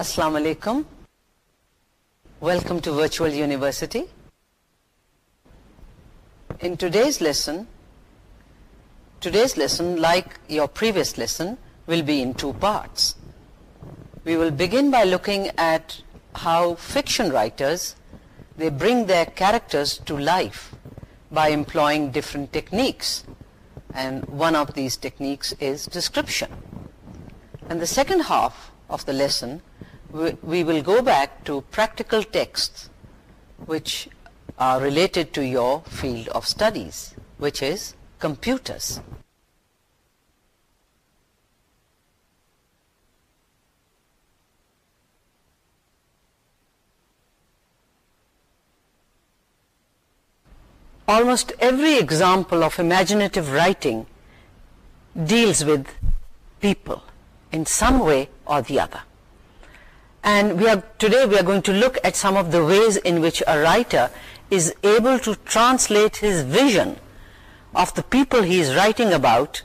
Assalamu alaikum. Welcome to Virtual University. In today's lesson, like your previous lesson, will be in two parts. We will begin by looking at how fiction writers, they bring their characters to life by employing different techniques. And one of these techniques is description. And the second half of the lesson we will go back to practical texts which are related to your field of studies which is computers almost every example of imaginative writing deals with people in some way or the other and today we are going to look at some of the ways in which a writer is able to translate his vision of the people he is writing about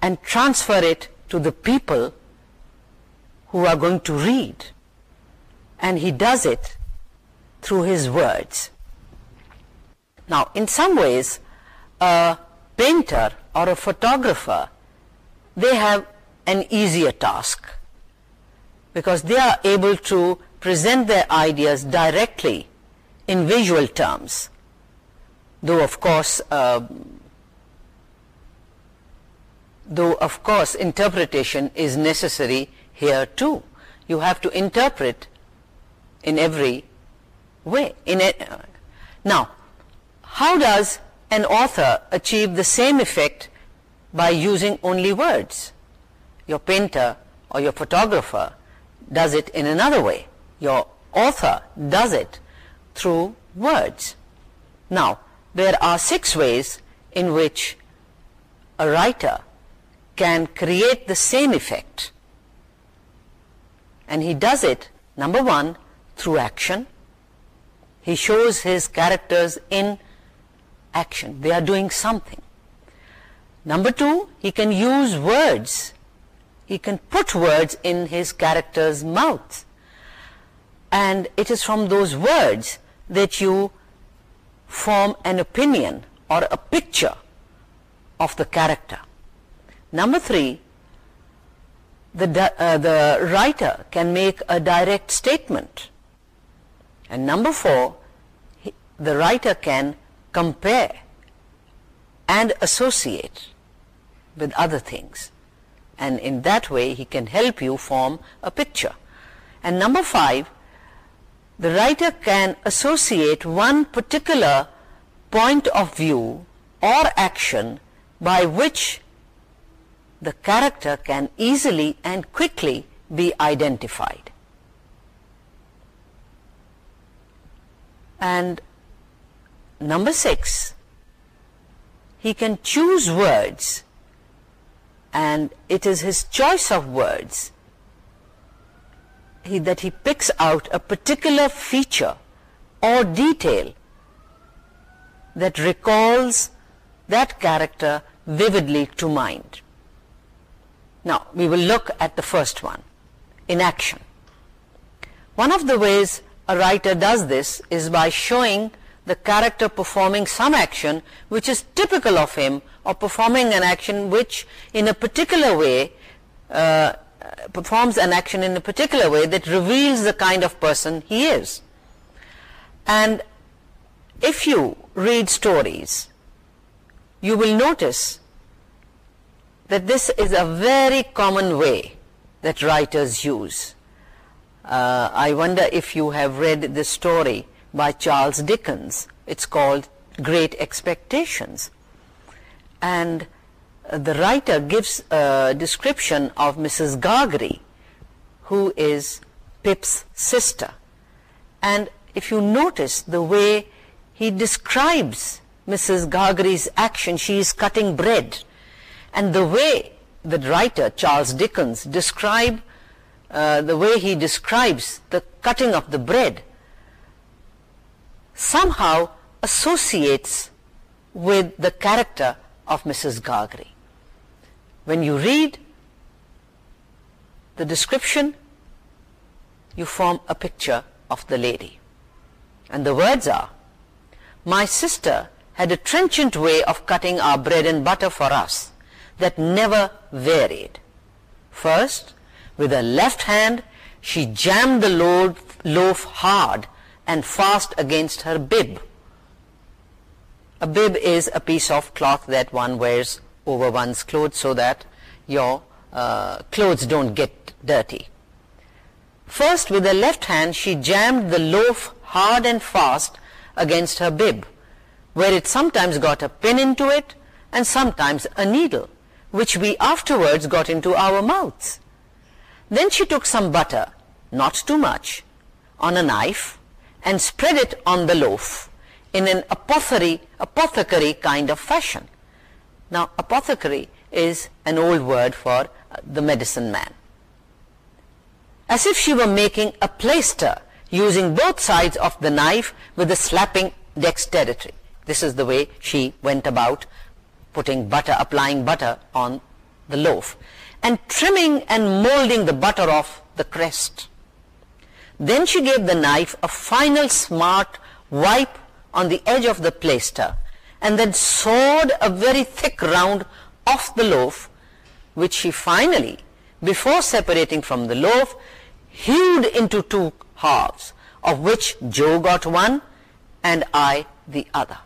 and transfer it to the people who are going to read and he does it through his words now in some ways a painter or a photographer they have an easier task because they are able to present their ideas directly in visual terms. Though of course, um, though of course interpretation is necessary here too. You have to interpret in every way. Now, how does an author achieve the same effect by using only words? Your painter or your photographer does it in another way. Your author does it through words. Now, there are six ways in which a writer can create the same effect. And he does it, number one, through action. He shows his characters in action. They are doing something. Number two, he can use words he can put words in his character's mouth. And it is from those words that you form an opinion or a picture of the character. Number three, the, uh, the writer can make a direct statement. And number four, the writer can compare and associate with other things and in that way he can help you form a picture. And number five, the writer can associate one particular point of view or action by which the character can easily and quickly be identified. And number six, he can choose words and it is his choice of words that he picks out a particular feature or detail that recalls that character vividly to mind. Now, we will look at the first one, inaction. One of the ways a writer does this is by showing the character performing some action which is typical of him or performing an action which in a particular way uh, performs an action in a particular way that reveals the kind of person he is. And if you read stories, you will notice that this is a very common way that writers use. Uh, I wonder if you have read the story by Charles Dickens. It's called Great Expectations and the writer gives a description of Mrs. Gargery who is Pip's sister and if you notice the way he describes Mrs. Gargery's action she is cutting bread and the way the writer Charles Dickens describe uh, the way he describes the cutting of the bread somehow associates with the character of Mrs. Gargri. When you read the description, you form a picture of the lady. And the words are, My sister had a trenchant way of cutting our bread and butter for us that never varied. First, with her left hand, she jammed the loaf hard and fast against her bib. A bib is a piece of cloth that one wears over one's clothes so that your uh, clothes don't get dirty. First, with her left hand, she jammed the loaf hard and fast against her bib, where it sometimes got a pin into it and sometimes a needle, which we afterwards got into our mouths. Then she took some butter, not too much, on a knife and spread it on the loaf in an apothecary, kind of fashion. Now, apothecary is an old word for uh, the medicine man. As if she were making a plaster using both sides of the knife with a slapping dexterity. This is the way she went about putting butter, applying butter on the loaf and trimming and molding the butter off the crest. Then she gave the knife a final smart wipe on the edge of the plaster and then sawed a very thick round off the loaf which she finally, before separating from the loaf, hewed into two halves of which Joe got one and I the other.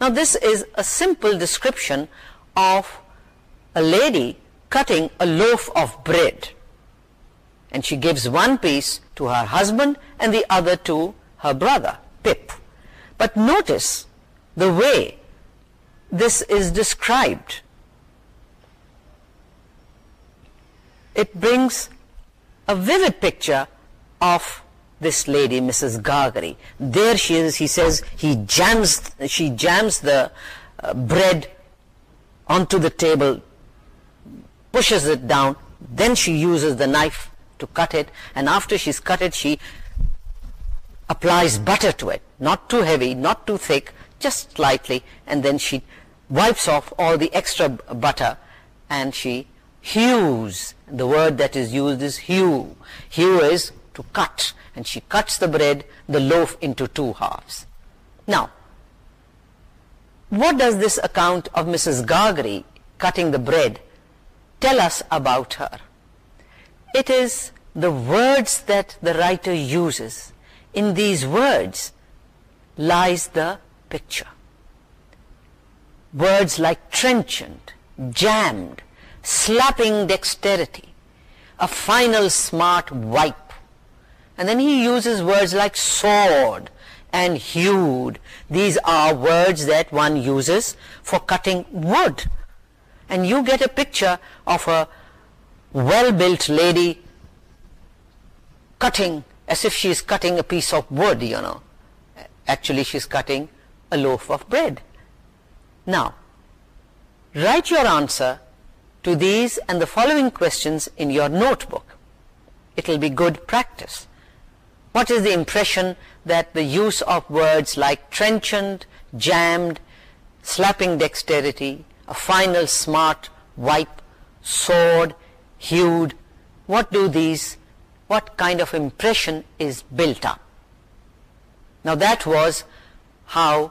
Now this is a simple description of a lady cutting a loaf of bread and she gives one piece to her husband and the other to her brother, Pip. But notice the way this is described. It brings a vivid picture of this lady, Mrs. Gargari. There she is, he says, he jams, she jams the uh, bread onto the table, pushes it down, then she uses the knife to cut it, and after she's cut it, she applies butter to it not too heavy, not too thick, just slightly, and then she wipes off all the extra butter, and she hews. The word that is used is hew. Hew is to cut, and she cuts the bread, the loaf, into two halves. Now, what does this account of Mrs. Gargery cutting the bread tell us about her? It is the words that the writer uses. In these words, lies the picture. Words like trenchant, jammed, slapping dexterity, a final smart wipe. And then he uses words like sword and hewed. These are words that one uses for cutting wood. And you get a picture of a well-built lady cutting, as if she is cutting a piece of wood, you know. Actually, she's cutting a loaf of bread. Now, write your answer to these and the following questions in your notebook. It'll be good practice. What is the impression that the use of words like trenchant, jammed, slapping dexterity, a final smart, wipe, sword, hewed, what do these, what kind of impression is built up? Now that was how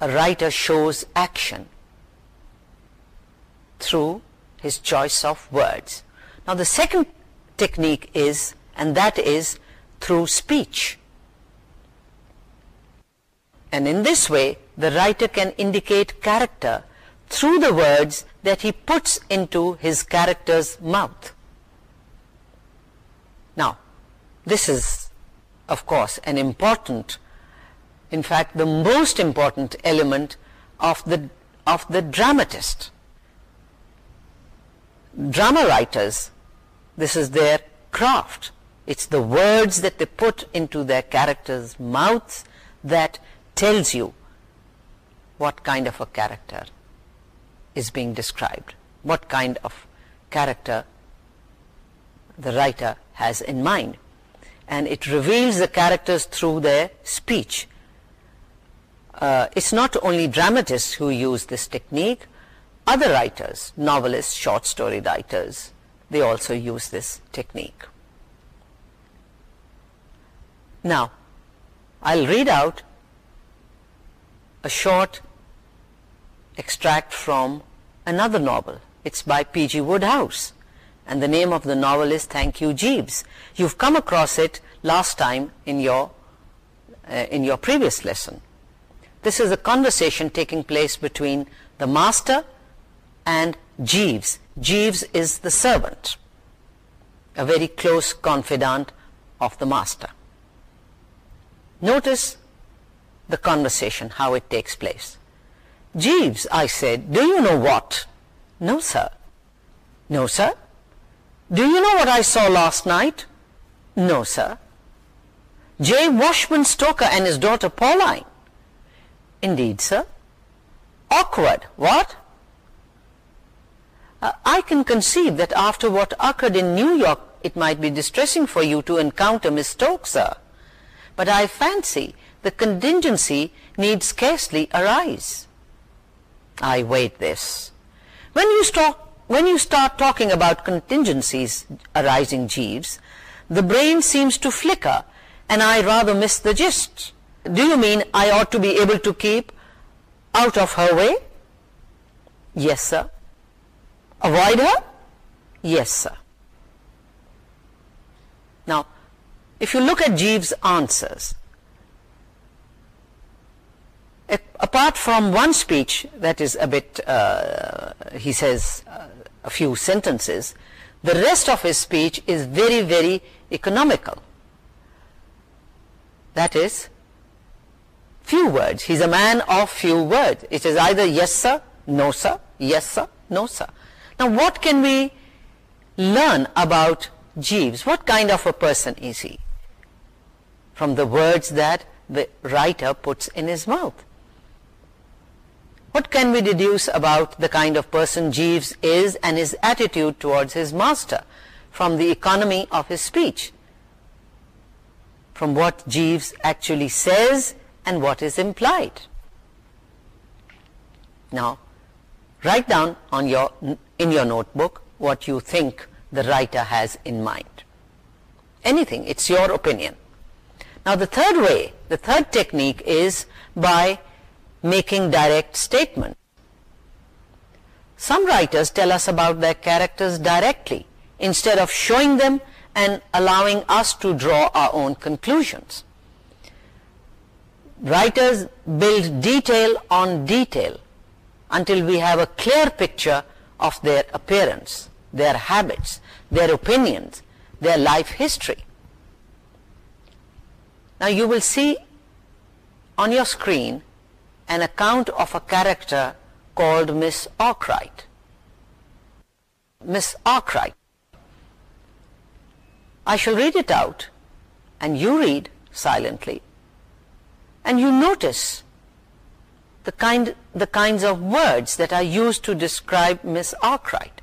a writer shows action through his choice of words. Now the second technique is, and that is through speech. And in this way, the writer can indicate character through the words that he puts into his character's mouth. Now, this is of course, an important, in fact, the most important element of the, of the dramatist. Drama writers, this is their craft. It's the words that they put into their characters' mouths that tells you what kind of a character is being described, what kind of character the writer has in mind and it reveals the characters through their speech. Uh, it's not only dramatists who use this technique, other writers, novelists, short story writers, they also use this technique. Now, I'll read out a short extract from another novel. It's by P.G. Woodhouse and the name of the novel is Thank You Jeeves. You've come across it last time in your, uh, in your previous lesson. This is a conversation taking place between the master and Jeeves. Jeeves is the servant, a very close confidant of the master. Notice the conversation, how it takes place. Jeeves, I said, do you know what? No, sir. No, sir. Do you know what I saw last night? No, sir. J. Washburn Stoker and his daughter Pauline. Indeed, sir. Awkward. What? Uh, I can conceive that after what occurred in New York, it might be distressing for you to encounter Miss Stoker, But I fancy the contingency need scarcely arise. I wait this. When you stalk when you start talking about contingencies arising Jeeves, the brain seems to flicker, and I rather miss the gist. Do you mean I ought to be able to keep out of her way? Yes, sir. Avoid her? Yes, sir. Now, if you look at Jeeves' answers, apart from one speech that is a bit, uh, he says, uh, a few sentences, the rest of his speech is very, very economical. That is, few words. He's a man of few words. It is either yes, sir, no, sir, yes, sir, no, sir. Now, what can we learn about Jeeves? What kind of a person is he? From the words that the writer puts in his mouth. What can we deduce about the kind of person Jeeves is and his attitude towards his master from the economy of his speech? From what Jeeves actually says and what is implied? Now, write down in your notebook what you think the writer has in mind. Anything, it's your opinion. Now, the third way, the third technique is by making direct statement. Some writers tell us about their characters directly instead of showing them and allowing us to draw our own conclusions. Writers build detail on detail until we have a clear picture of their appearance, their habits, their opinions, their life history. Now you will see on your screen an account of a character called Miss Arkwright. Miss Arkwright. I shall read it out and you read silently and you notice the kinds of words that are used to describe Miss Arkwright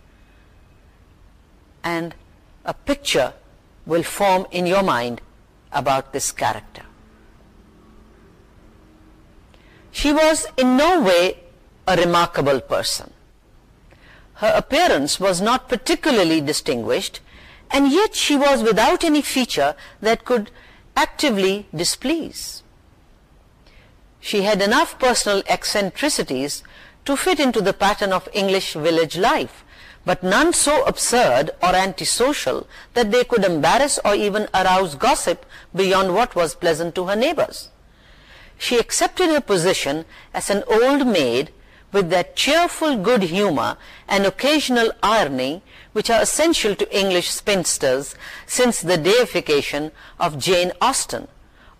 and a picture will form in your mind about this character she was in no way a remarkable person. Her appearance was not particularly distinguished, and yet she was without any feature that could actively displease. She had enough personal eccentricities to fit into the pattern of English village life, but none so absurd or antisocial that they could embarrass or even arouse gossip beyond what was pleasant to her neighbors she accepted her position as an old maid with that cheerful good humor and occasional irony which are essential to English spinsters since the deification of Jane Austen,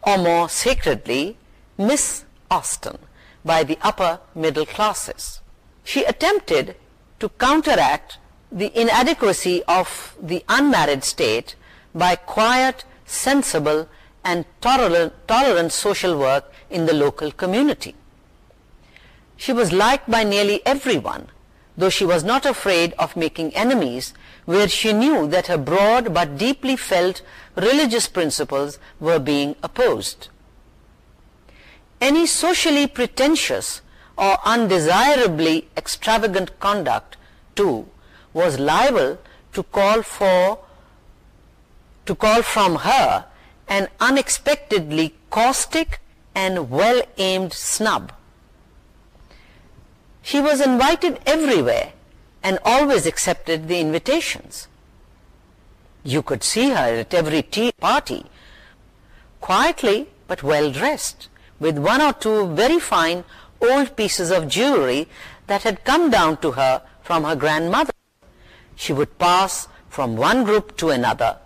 or more sacredly, Miss Austen, by the upper middle classes. She attempted to counteract the inadequacy of the unmarried state by quiet, sensible, and tolerant, social work in the local community. She was liked by nearly everyone, though she was not afraid of making enemies, where she knew that her broad but deeply felt religious principles were being opposed. Any socially pretentious or undesirably extravagant conduct, too, was liable to call for to call from her an unexpectedly caustic and well-aimed snub. She was invited everywhere and always accepted the invitations. You could see her at every tea party, quietly but well-dressed, with one or two very fine old pieces of jewelry that had come down to her from her grandmother. She would pass from one group to another,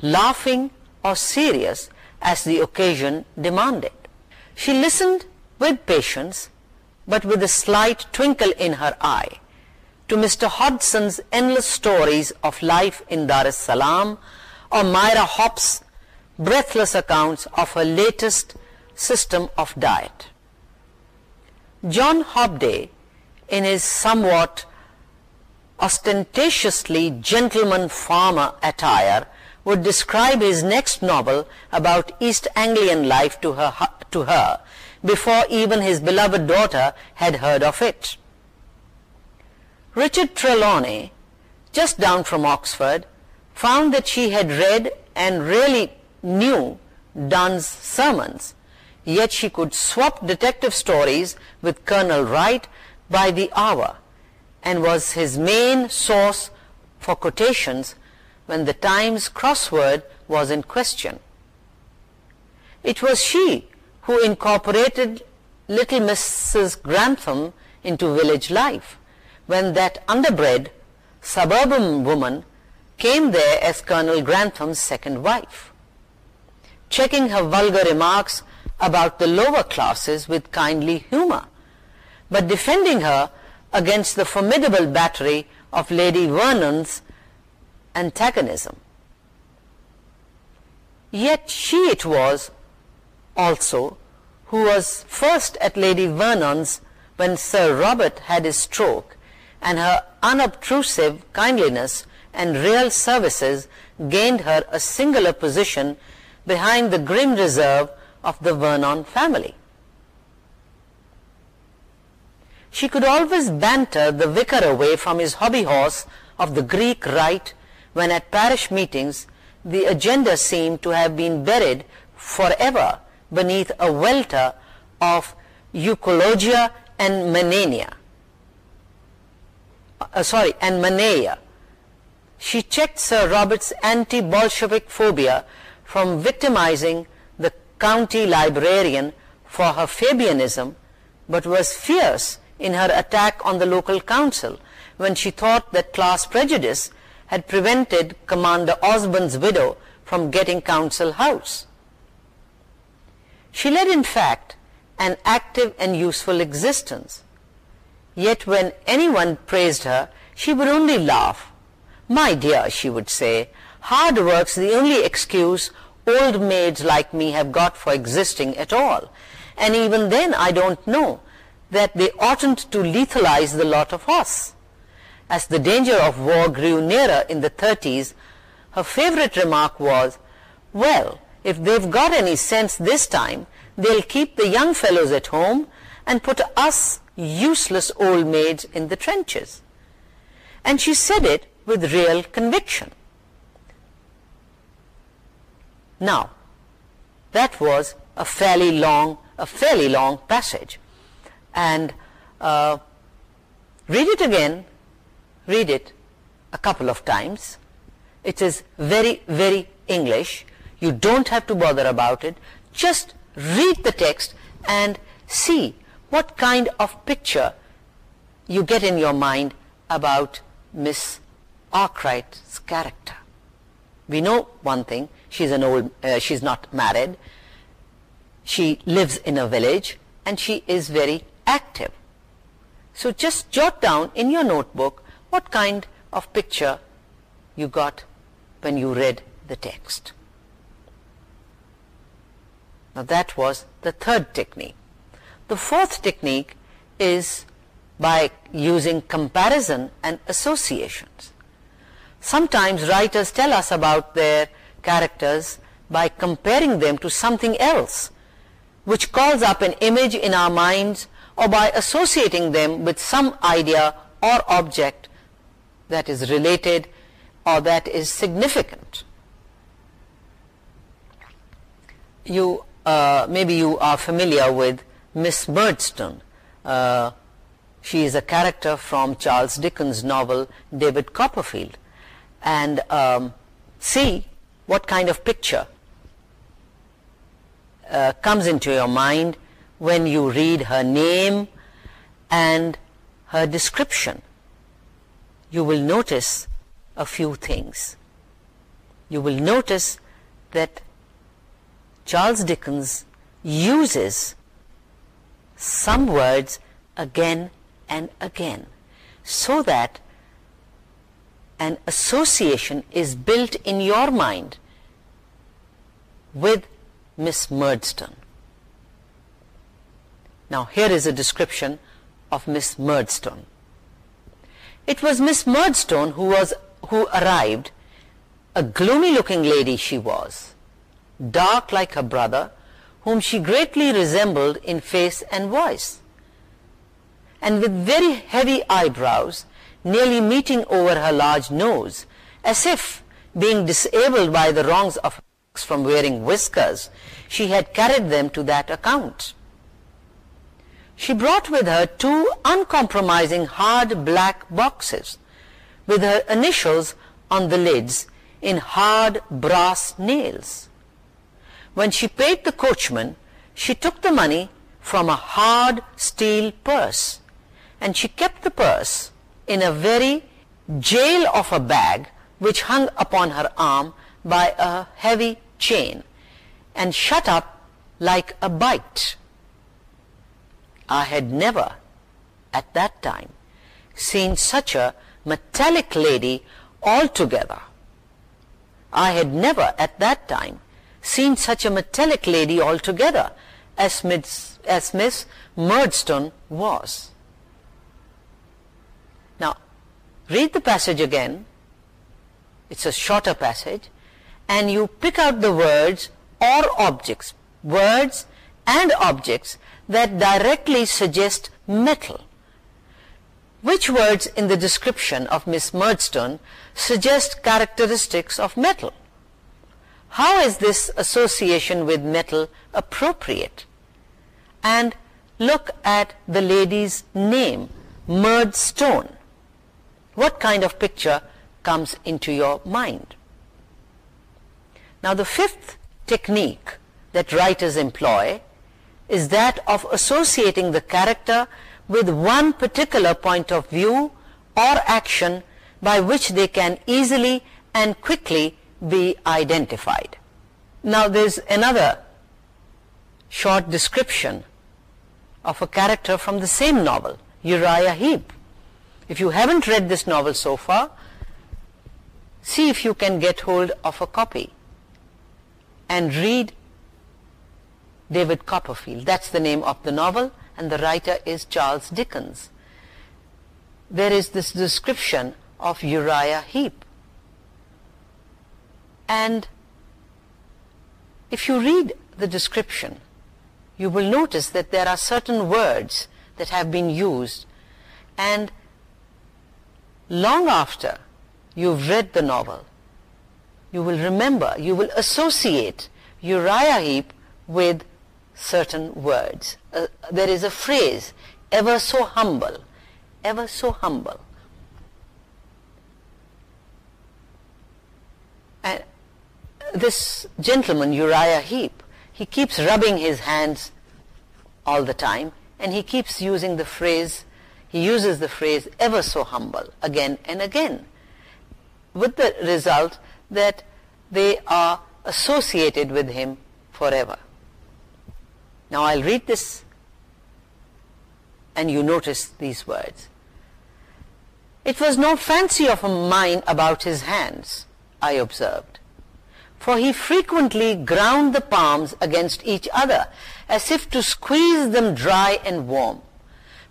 laughing or serious as the occasion demanded. She listened with patience, but with a slight twinkle in her eye, to Mr. Hodson's endless stories of life in Dar es Salaam, or Myra Hop's breathless accounts of her latest system of diet. John Hobday, in his somewhat ostentatiously gentleman farmer attire, would describe his next novel about East Anglian life to her, to her before even his beloved daughter had heard of it. Richard Trelawney, just down from Oxford, found that she had read and really knew Donne's sermons, yet she could swap detective stories with Colonel Wright by the hour and was his main source for quotations when the Times crossword was in question. It was she who incorporated little Mrs. Grantham into village life when that underbred suburban woman came there as Colonel Grantham's second wife. Checking her vulgar remarks about the lower classes with kindly humor, but defending her against the formidable battery of Lady Vernon's antagonism. Yet she it was also who was first at Lady Vernon's when Sir Robert had his stroke and her unobtrusive kindliness and real services gained her a singular position behind the grim reserve of the Vernon family. She could always banter the vicar away from his hobby horse of the Greek rite when at parish meetings the agenda seemed to have been buried forever beneath a welter of eucologia and manania. Uh, uh, sorry, and manaya. She checked Sir Robert's anti-Bolshevik phobia from victimizing the county librarian for her Fabianism, but was fierce in her attack on the local council when she thought that class prejudice had prevented Commander Osborne's widow from getting council house. She led, in fact, an active and useful existence. Yet when anyone praised her, she would only laugh. My dear, she would say, hard work's the only excuse old maids like me have got for existing at all. And even then, I don't know that they oughtn't to lethalize the lot of us as the danger of war grew nearer in the 30s, her favorite remark was, well, if they've got any sense this time, they'll keep the young fellows at home and put us useless old maids in the trenches. And she said it with real conviction. Now, that was a fairly long, a fairly long passage. And uh, read it again read it a couple of times. It is very, very English. You don't have to bother about it. Just read the text and see what kind of picture you get in your mind about Miss Arkwright's character. We know one thing. She's, an old, uh, she's not married. She lives in a village and she is very active. So just jot down in your notebook what kind of picture you got when you read the text. Now that was the third technique. The fourth technique is by using comparison and associations. Sometimes writers tell us about their characters by comparing them to something else which calls up an image in our minds or by associating them with some idea or object that is related or that is significant. You, uh, maybe you are familiar with Miss Birdstone. Uh, she is a character from Charles Dickens' novel David Copperfield. And um, see what kind of picture uh, comes into your mind when you read her name and her description you will notice a few things. You will notice that Charles Dickens uses some words again and again, so that an association is built in your mind with Miss Murdstone. Now here is a description of Miss Murdstone it was Miss Murdstone who was who arrived, a gloomy-looking lady she was, dark like her brother, whom she greatly resembled in face and voice, and with very heavy eyebrows, nearly meeting over her large nose, as if, being disabled by the wrongs of from wearing whiskers, she had carried them to that account.' she brought with her two uncompromising hard black boxes with her initials on the lids in hard brass nails. When she paid the coachman, she took the money from a hard steel purse and she kept the purse in a very jail of a bag which hung upon her arm by a heavy chain and shut up like a bite. I had never, at that time, seen such a metallic lady altogether. I had never, at that time, seen such a metallic lady altogether as Miss, as Miss Murdstone was. Now, read the passage again. It's a shorter passage. And you pick out the words or objects, words and objects that directly suggest metal. Which words in the description of Miss Murdstone suggest characteristics of metal? How is this association with metal appropriate? And look at the lady's name, Murdstone. What kind of picture comes into your mind? Now the fifth technique that writers employ is that of associating the character with one particular point of view or action by which they can easily and quickly be identified. Now there's another short description of a character from the same novel, Uriah Heep. If you haven't read this novel so far, see if you can get hold of a copy and read David Copperfield. That's the name of the novel and the writer is Charles Dickens. There is this description of Uriah Heep. And if you read the description, you will notice that there are certain words that have been used and long after you've read the novel, you will remember, you will associate Uriah Heep with certain words. Uh, there is a phrase, ever so humble, ever so humble. And this gentleman, Uriah Heep, he keeps rubbing his hands all the time and he keeps using the phrase, he uses the phrase, ever so humble, again and again. With the result that they are associated with him forever. Now I'll read this and you notice these words. It was no fancy of a mine about his hands, I observed, for he frequently ground the palms against each other as if to squeeze them dry and warm,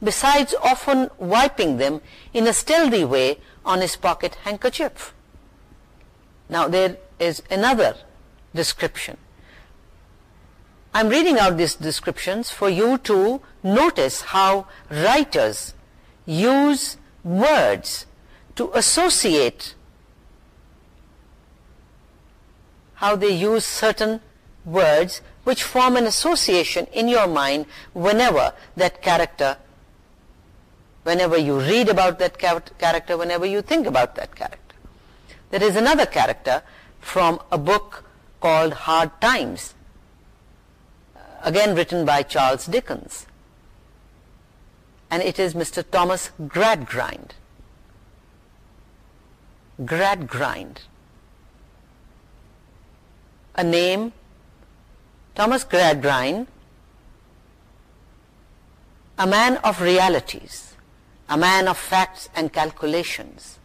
besides often wiping them in a stealthy way on his pocket handkerchief. Now there is another description. I'm reading out these descriptions for you to notice how writers use words to associate how they use certain words which form an association in your mind whenever that character, whenever you read about that character, whenever you think about that character. There is another character from a book called Hard Times again written by Charles Dickens. And it is Mr. Thomas Gradgrind. Gradgrind. A name, Thomas Gradgrind, a man of realities, a man of facts and calculations,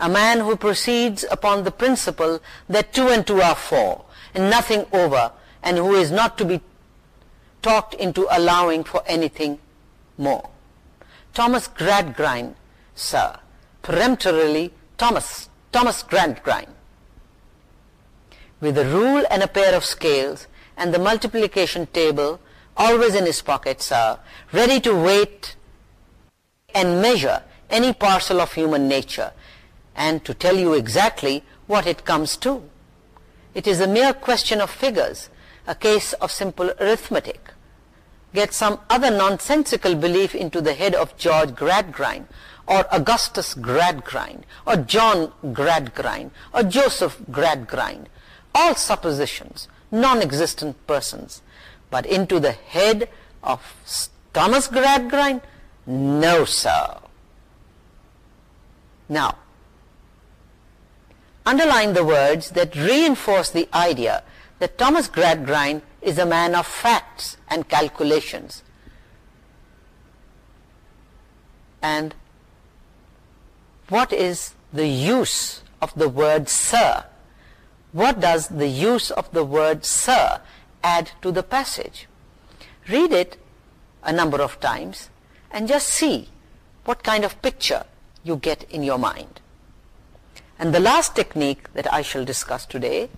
a man who proceeds upon the principle that two and two are four, and nothing over, and who is not to be talked into allowing for anything more. Thomas Gradgrind, sir, peremptorily Thomas, Thomas Gradgrind, with a rule and a pair of scales and the multiplication table always in his pocket, sir, ready to wait and measure any parcel of human nature and to tell you exactly what it comes to. It is a mere question of figures, a case of simple arithmetic get some other nonsensical belief into the head of George Gradgrind or Augustus Gradgrind or John Gradgrind or Joseph Gradgrind, all suppositions, non-existent persons, but into the head of Thomas Gradgrind? No, sir. Now, underline the words that reinforce the idea that Thomas Gradgrind is a man of facts and calculations. And what is the use of the word sir? What does the use of the word sir add to the passage? Read it a number of times and just see what kind of picture you get in your mind. And the last technique that I shall discuss today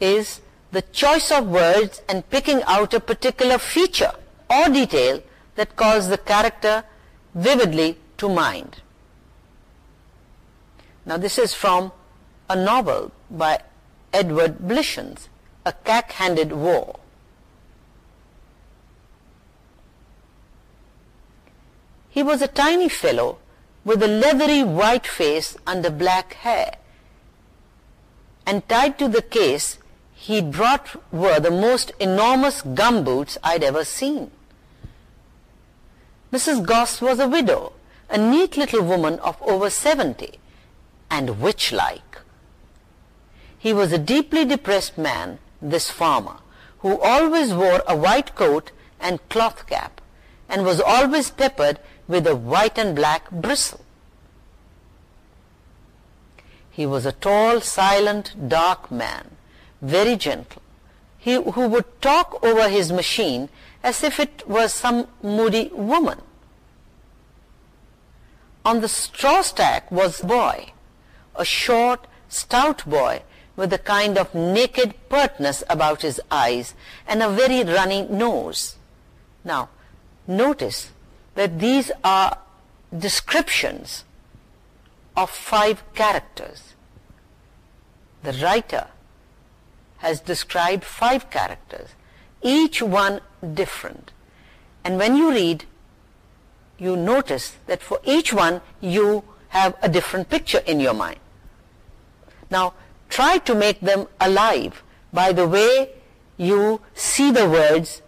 is the choice of words and picking out a particular feature or detail that calls the character vividly to mind. Now this is from a novel by Edward Blishens, A Cack-Handed War. He was a tiny fellow with a leathery white face under black hair and tied to the case he brought were the most enormous gumboots I'd ever seen. Mrs. Goss was a widow, a neat little woman of over 70, and witch-like. He was a deeply depressed man, this farmer, who always wore a white coat and cloth cap, and was always peppered with a white and black bristle. He was a tall, silent, dark man, very gentle. He who would talk over his machine as if it were some moody woman. On the straw stack was boy, a short, stout boy with a kind of naked pertness about his eyes and a very runny nose. Now, notice that these are descriptions of five characters. The writer has described five characters, each one different. And when you read, you notice that for each one, you have a different picture in your mind. Now, try to make them alive by the way you see the words,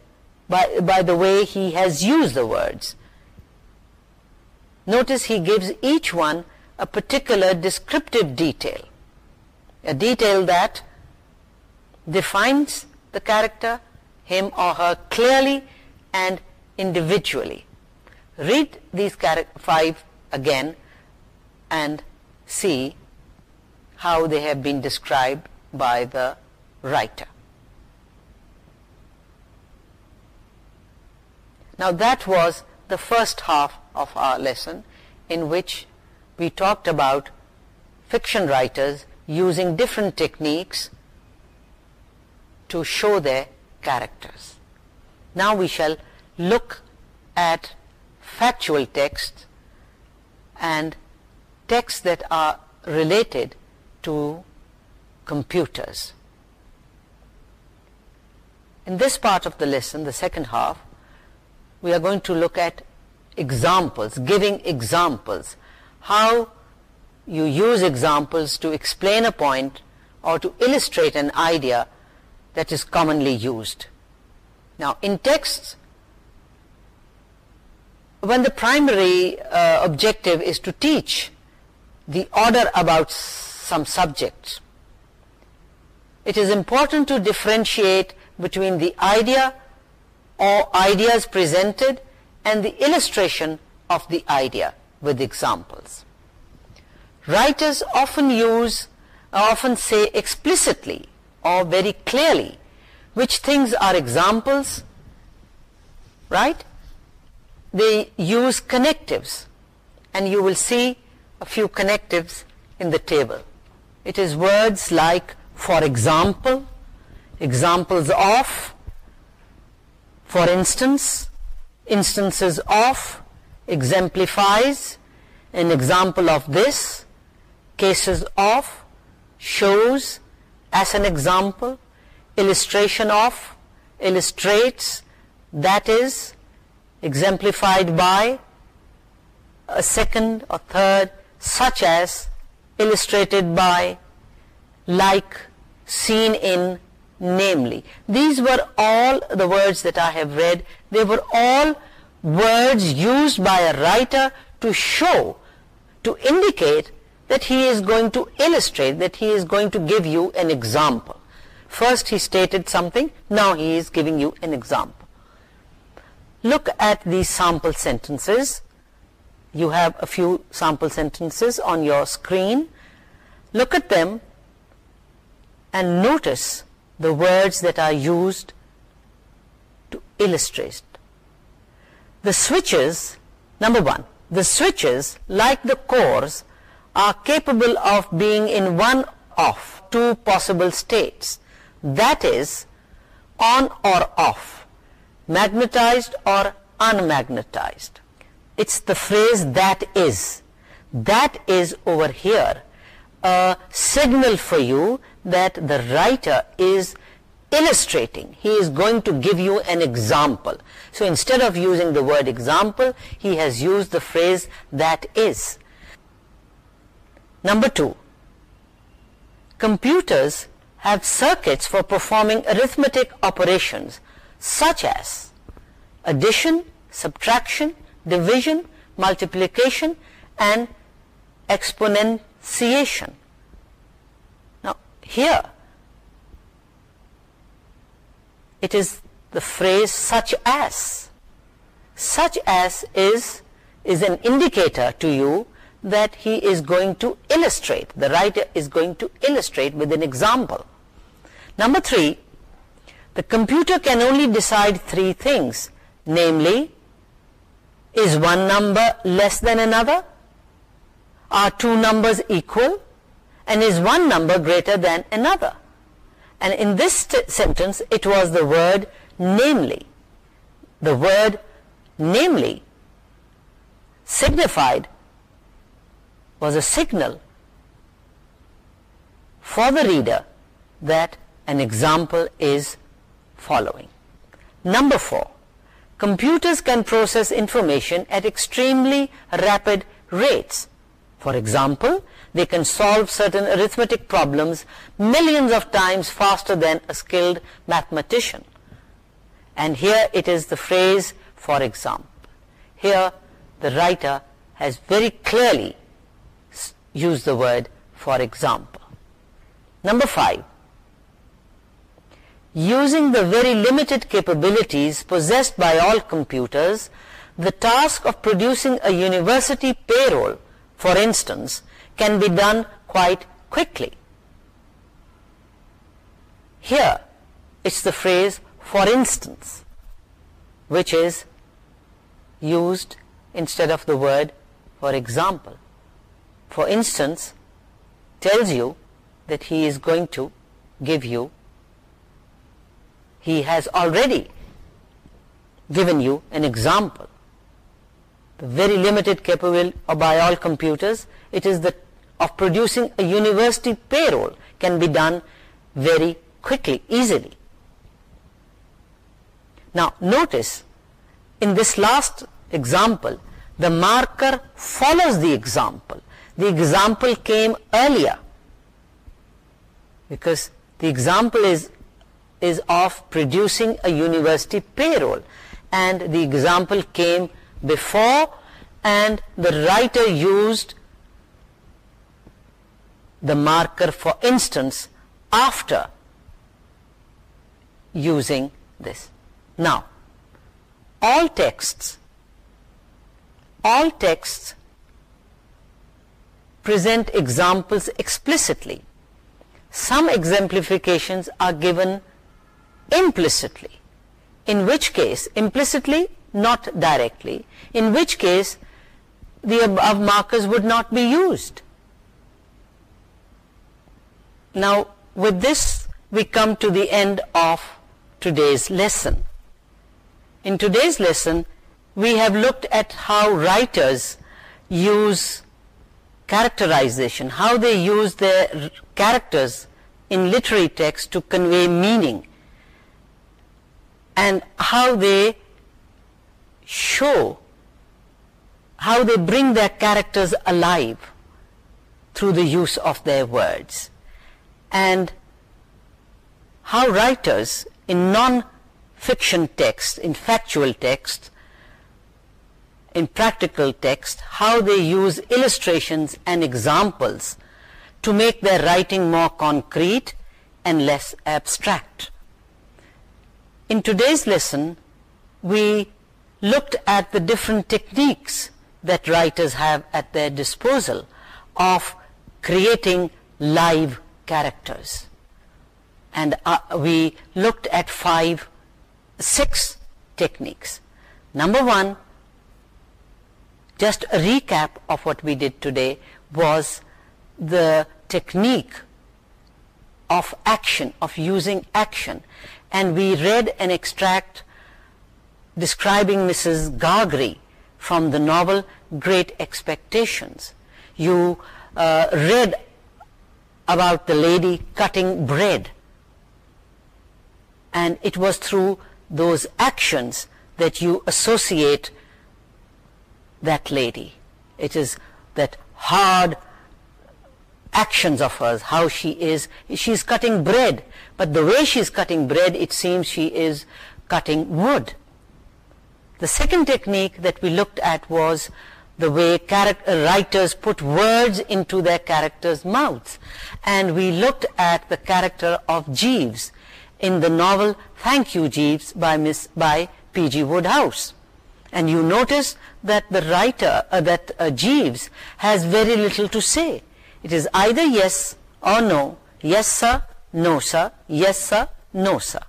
by, by the way he has used the words. Notice he gives each one a particular descriptive detail, a detail that defines the character, him or her, clearly and individually. Read these five again and see how they have been described by the writer. Now that was the first half of our lesson in which we talked about fiction writers using different techniques to show their characters. Now we shall look at factual text and texts that are related to computers. In this part of the lesson, the second half, we are going to look at examples, giving examples, how you use examples to explain a point or to illustrate an idea that is commonly used. Now, in texts, when the primary uh, objective is to teach the order about some subjects, it is important to differentiate between the idea or ideas presented and the illustration of the idea with examples. Writers often use, uh, often say explicitly or very clearly which things are examples, right? They use connectives and you will see a few connectives in the table. It is words like for example, examples of, for instance, instances of, exemplifies, an example of this, cases of, shows, as an example illustration of illustrates that is exemplified by a second or third such as illustrated by like seen in namely these were all the words that I have read they were all words used by a writer to show to indicate that he is going to illustrate, that he is going to give you an example. First he stated something, now he is giving you an example. Look at these sample sentences. You have a few sample sentences on your screen. Look at them and notice the words that are used to illustrate. The switches, number one, the switches, like the cores, are capable of being in one of two possible states that is on or off magnetized or unmagnetized it's the phrase that is that is over here a signal for you that the writer is illustrating he is going to give you an example so instead of using the word example he has used the phrase that is Number 2. Computers have circuits for performing arithmetic operations such as addition, subtraction, division, multiplication and exponentiation. Now here it is the phrase such as. Such as is is an indicator to you that he is going to illustrate. The writer is going to illustrate with an example. Number three, the computer can only decide three things. Namely, is one number less than another? Are two numbers equal? And is one number greater than another? And in this sentence, it was the word namely. The word namely signified was a signal for the reader that an example is following. Number 4, computers can process information at extremely rapid rates. For example, they can solve certain arithmetic problems millions of times faster than a skilled mathematician. And here it is the phrase, for example. Here the writer has very clearly use the word for example. Number five, using the very limited capabilities possessed by all computers, the task of producing a university payroll, for instance, can be done quite quickly. Here, it's the phrase, for instance, which is used instead of the word, for example for instance tells you that he is going to give you he has already given you an example the very limited capable by all computers it is that of producing a university payroll can be done very quickly easily now notice in this last example the marker follows the example the example came earlier because the example is is of producing a university payroll and the example came before and the writer used the marker for instance after using this now all texts all texts present examples explicitly. Some exemplifications are given implicitly, in which case, implicitly, not directly, in which case the above markers would not be used. Now, with this, we come to the end of today's lesson. In today's lesson, we have looked at how writers use characterization, how they use their characters in literary text to convey meaning, and how they show, how they bring their characters alive through the use of their words, and how writers in non-fiction texts, in factual texts, in practical text how they use illustrations and examples to make their writing more concrete and less abstract. In today's lesson, we looked at the different techniques that writers have at their disposal of creating live characters. And uh, we looked at five, six techniques. Number one, just a recap of what we did today was the technique of action, of using action. And we read an extract describing Mrs. Gargery from the novel Great Expectations. You uh, read about the lady cutting bread. And it was through those actions that you associate that lady. It is that hard actions of hers, how she is. She's cutting bread, but the way she's cutting bread, it seems she is cutting wood. The second technique that we looked at was the way uh, writers put words into their characters' mouths. And we looked at the character of Jeeves in the novel Thank You Jeeves by, Miss, by P. G. Woodhouse. And you notice that the writer, uh, that uh, Jeeves, has very little to say. It is either yes or no. Yes, sir. No, sir. Yes, sir. No, sir.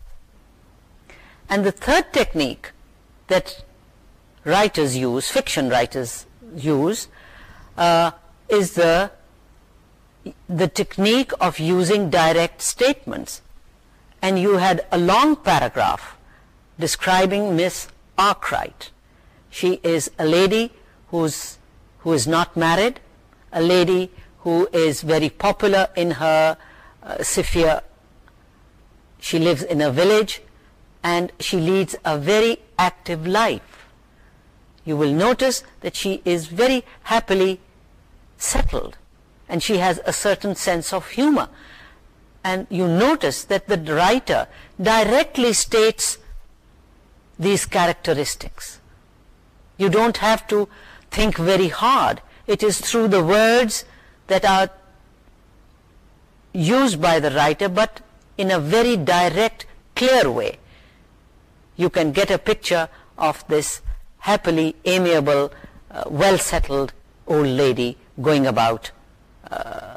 And the third technique that writers use, fiction writers use, uh, is the the technique of using direct statements. And you had a long paragraph describing Miss Arkwright she is a lady who's, who is not married, a lady who is very popular in her uh, sphere. She lives in a village and she leads a very active life. You will notice that she is very happily settled and she has a certain sense of humor. And you notice that the writer directly states these characteristics you don't have to think very hard it is through the words that are used by the writer but in a very direct clear way you can get a picture of this happily amiable uh, well settled old lady going about uh,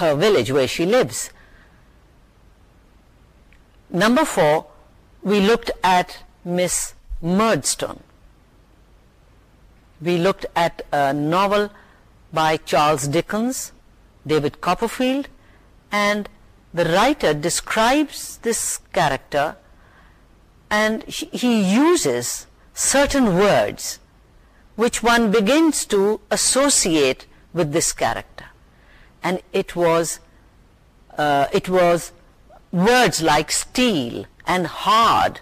her village where she lives number four we looked at miss murdstone we looked at a novel by Charles Dickens, David Copperfield, and the writer describes this character and he uses certain words which one begins to associate with this character. And it was, uh, it was words like steel and hard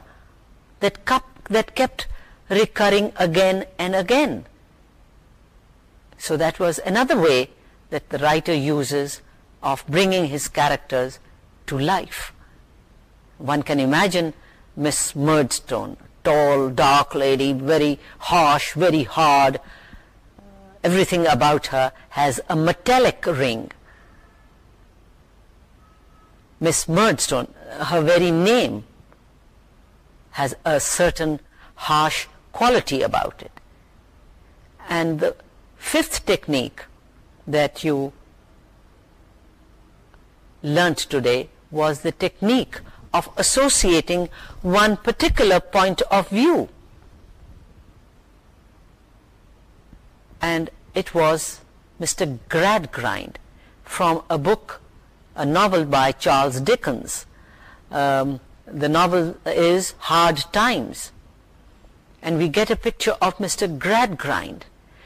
that, cup, that kept recurring again and again. So that was another way that the writer uses of bringing his characters to life. One can imagine Miss Murdstone, tall, dark lady, very harsh, very hard. Everything about her has a metallic ring. Miss Murdstone, her very name, has a certain harsh quality about it. And the fifth technique that you learnt today was the technique of associating one particular point of view. And it was Mr. Gradgrind from a book, a novel by Charles Dickens. Um, the novel is Hard Times and we get a picture of Mr. Gradgrind.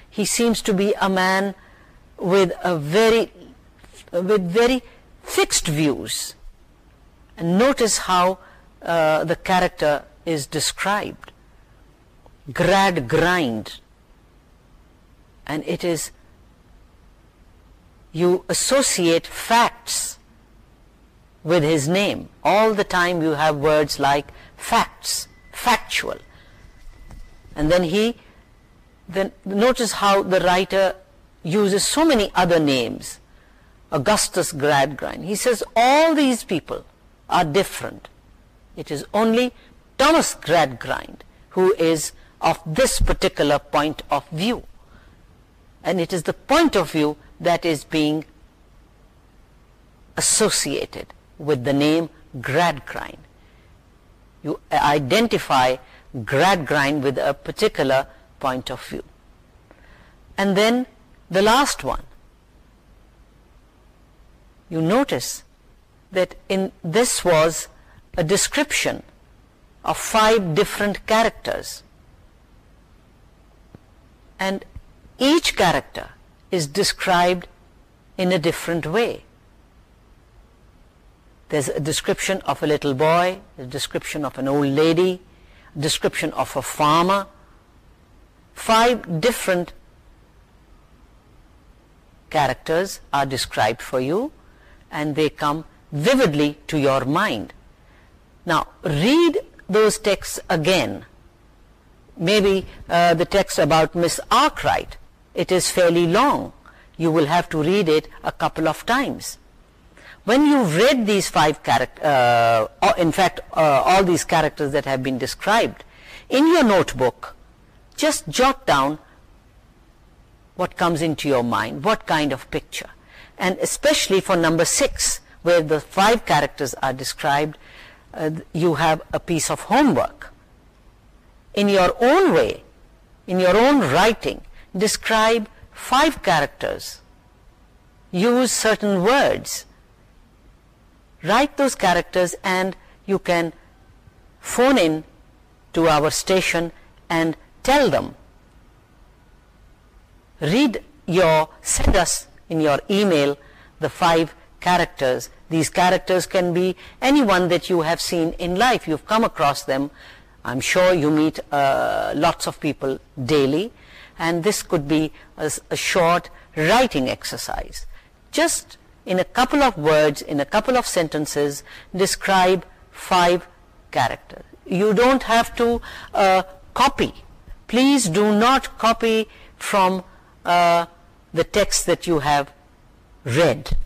He seems to be a man with very fixed views. And notice how uh, the character is described. Gradgrind. And it is you associate facts with his name. All the time you have words like facts, factual and then he then notice how the writer uses so many other names Augustus Gradgrind he says all these people are different it is only Thomas Gradgrind who is of this particular point of view and it is the point of view that is being associated with the name Gradgrind you identify grad grind with a particular point of view. And then the last one. You notice that in this was a description of five different characters. And each character is described in a different way. There's a description of a little boy, a description of an old lady, description of a farmer, five different characters are described for you and they come vividly to your mind. Now, read those texts again. Maybe uh, the text about Miss Arkwright, it is fairly long. You will have to read it a couple of times when you've read these five characters, uh, in fact, uh, all these characters that have been described, in your notebook, just jot down what comes into your mind, what kind of picture. And especially for number six, where the five characters are described, uh, you have a piece of homework. In your own way, in your own writing, describe five characters. Use certain words write those characters and you can phone in to our station and tell them. Read your, send us in your email the five characters. These characters can be any one that you have seen in life. You've come across them. I'm sure you meet uh, lots of people daily. And this could be a, short writing exercise. Just in a couple of words, in a couple of sentences, describe five characters. You don't have to uh, copy. Please do not copy from uh, the text that you have read.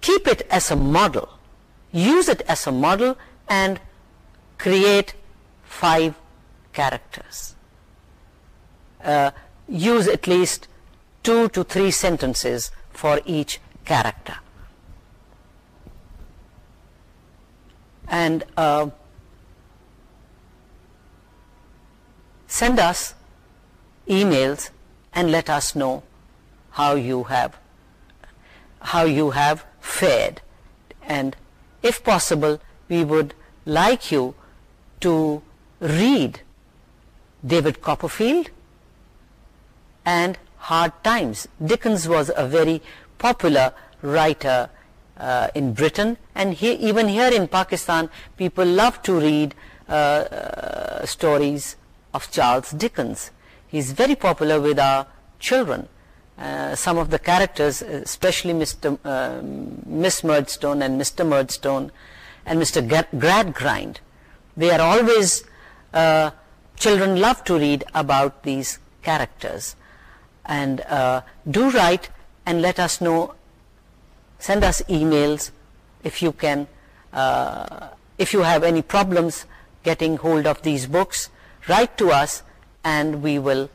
Keep it as a model. Use it as a model and create five characters. Uh, use at least two to three sentences for each character. And uh, send us emails and let us know how you have how you have fared and if possible we would like you to read David Copperfield and Hard Times. Dickens was a very popular writer uh, in Britain and even here in Pakistan people love to read uh, uh, stories of Charles Dickens. He is very popular with our children. some of the characters, especially um, Miss Murdstone and Mr. Murdstone and Mr. Gradgrind, they are always, children love to read about these characters. And do write and let us know send us emails if you can uh, if you have any problems getting hold of these books write to us and we will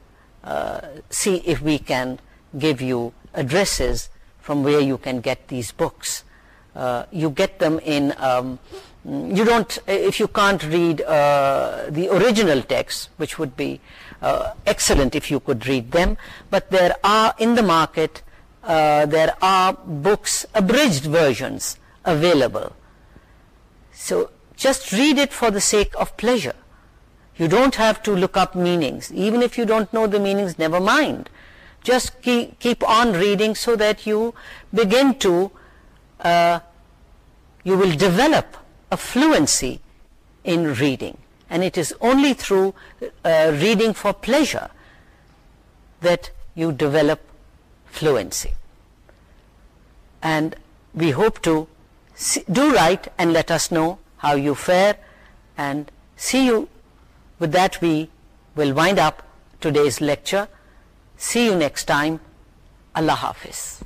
uh, see if we can give you addresses from where you can get these books uh, you get them in um, you don't if you can't read the original text which would be excellent if you could read them but there are in the market uh, there are books, abridged versions, available. So just read it for the sake of pleasure. You don't have to look up meanings. Even if you don't know the meanings, never mind. Just keep, on reading so that you begin to, uh, you will develop a fluency in reading. And it is only through uh, reading for pleasure that you develop fluency. And we hope to do right. and let us know how you fare and see you. With that we will wind up today's lecture. See you next time. Allah Hafiz.